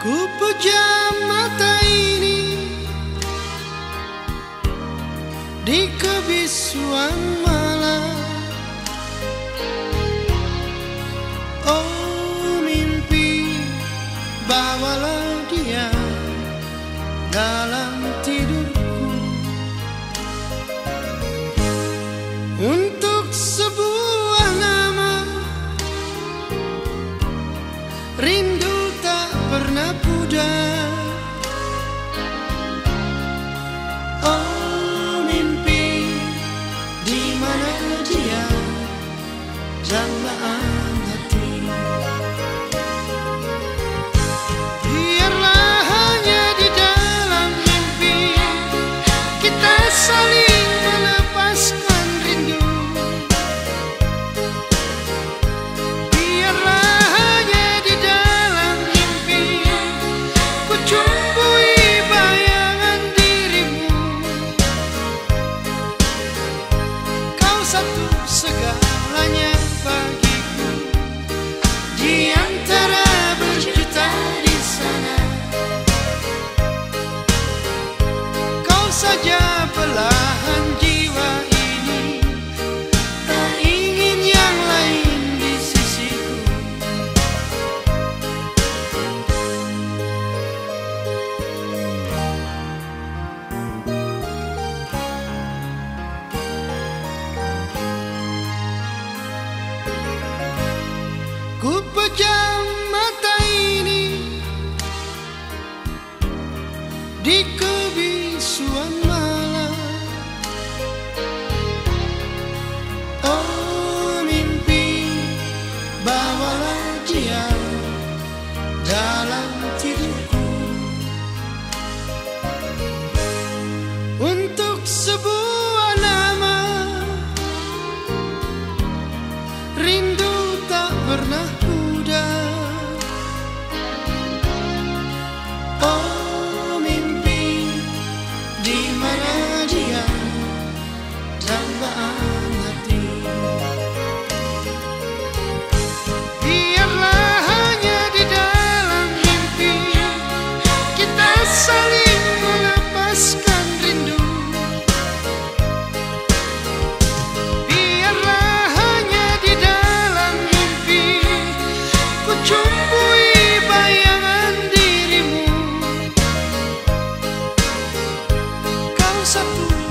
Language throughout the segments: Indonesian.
Ku pejam mata ini Di kebisuan malam. Oh mimpi Bawalah dia Dalam tidurku. Untuk sebuah saling melepaskan rindu. Biarlah hanya di dalam mimpi Ku cumbui bayangan dirimu. Kau satu segalanya bagi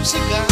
chegar.